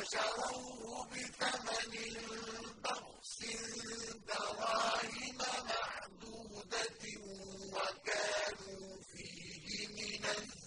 وشروه بثمن بخس دراهم معدودة وكانوا فيه من الزهد